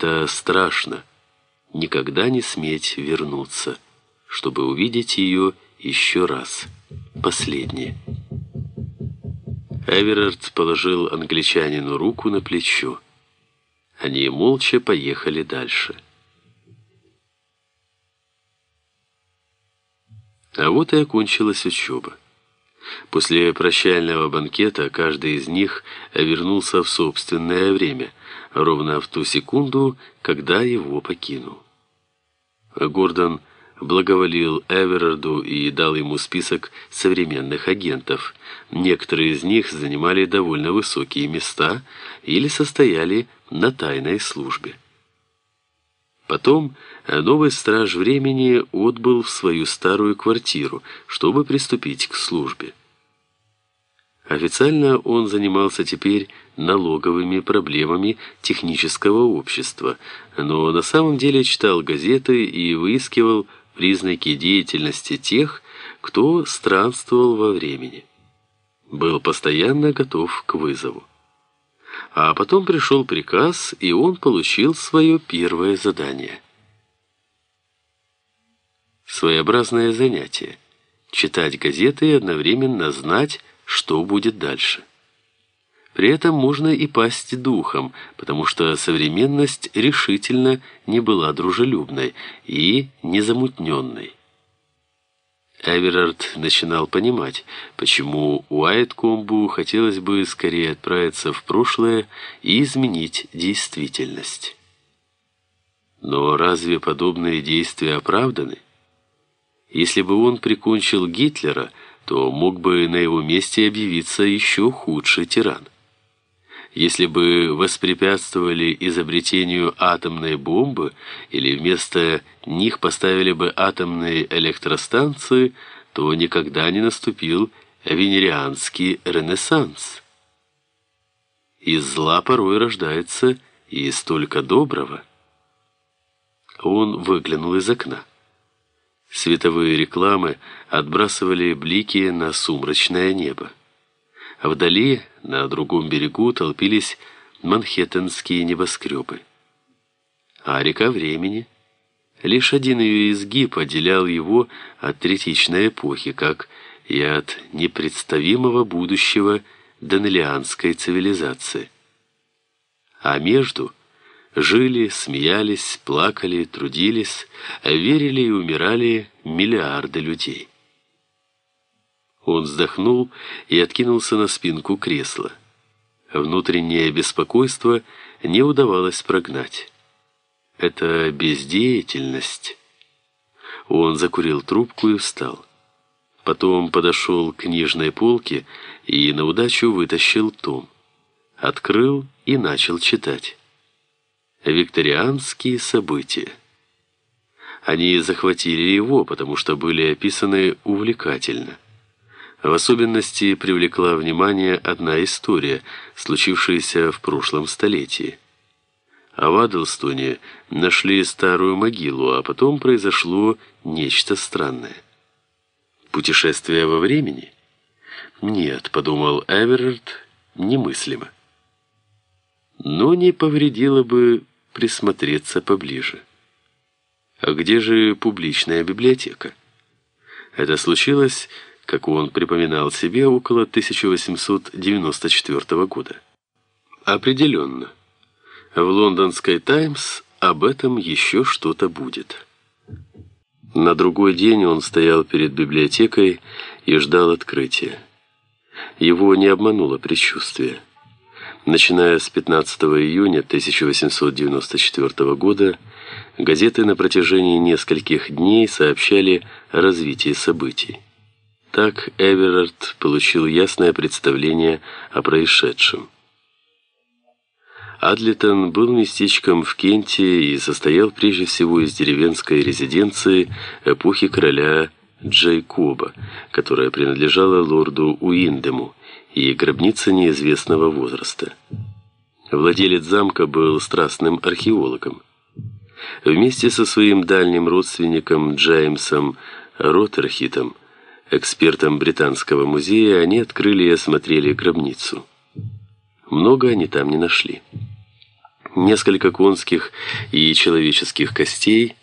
Это страшно. Никогда не сметь вернуться, чтобы увидеть ее еще раз. Последнее. Эверард положил англичанину руку на плечо. Они молча поехали дальше. А вот и окончилась учеба. После прощального банкета каждый из них вернулся в собственное время, ровно в ту секунду, когда его покинул. Гордон благоволил Эверарду и дал ему список современных агентов. Некоторые из них занимали довольно высокие места или состояли на тайной службе. Потом новый страж времени отбыл в свою старую квартиру, чтобы приступить к службе. Официально он занимался теперь налоговыми проблемами технического общества, но на самом деле читал газеты и выискивал признаки деятельности тех, кто странствовал во времени. Был постоянно готов к вызову. А потом пришел приказ, и он получил свое первое задание. Своеобразное занятие – читать газеты и одновременно знать, что будет дальше. При этом можно и пасть духом, потому что современность решительно не была дружелюбной и незамутненной. Эверард начинал понимать, почему Уайткомбу хотелось бы скорее отправиться в прошлое и изменить действительность. Но разве подобные действия оправданы? Если бы он прикончил Гитлера, то мог бы на его месте объявиться еще худший тиран. Если бы воспрепятствовали изобретению атомной бомбы или вместо них поставили бы атомные электростанции, то никогда не наступил венерианский ренессанс. Из зла порой рождается и столько доброго. Он выглянул из окна. Световые рекламы отбрасывали блики на сумрачное небо. Вдали, на другом берегу, толпились манхэттенские небоскребы. А река времени? Лишь один ее изгиб отделял его от третичной эпохи, как и от непредставимого будущего данелианской цивилизации. А между Жили, смеялись, плакали, трудились, верили и умирали миллиарды людей. Он вздохнул и откинулся на спинку кресла. Внутреннее беспокойство не удавалось прогнать. Это бездеятельность. Он закурил трубку и встал. Потом подошел к книжной полке и на удачу вытащил том. Открыл и начал читать. Викторианские события. Они захватили его, потому что были описаны увлекательно. В особенности привлекла внимание одна история, случившаяся в прошлом столетии. А в Адлстоне нашли старую могилу, а потом произошло нечто странное. Путешествие во времени? Нет, подумал Эверард, немыслимо. Но не повредило бы присмотреться поближе. А где же публичная библиотека? Это случилось, как он припоминал себе, около 1894 года. Определенно. В лондонской «Таймс» об этом еще что-то будет. На другой день он стоял перед библиотекой и ждал открытия. Его не обмануло предчувствие. Начиная с 15 июня 1894 года, газеты на протяжении нескольких дней сообщали о развитии событий. Так Эверард получил ясное представление о происшедшем. Адлитон был местечком в Кенте и состоял прежде всего из деревенской резиденции эпохи короля Джейкоба, которая принадлежала лорду Уиндему, и гробница неизвестного возраста. Владелец замка был страстным археологом. Вместе со своим дальним родственником Джеймсом Роттерхитом, экспертом британского музея, они открыли и осмотрели гробницу. Много они там не нашли. несколько конских и человеческих костей,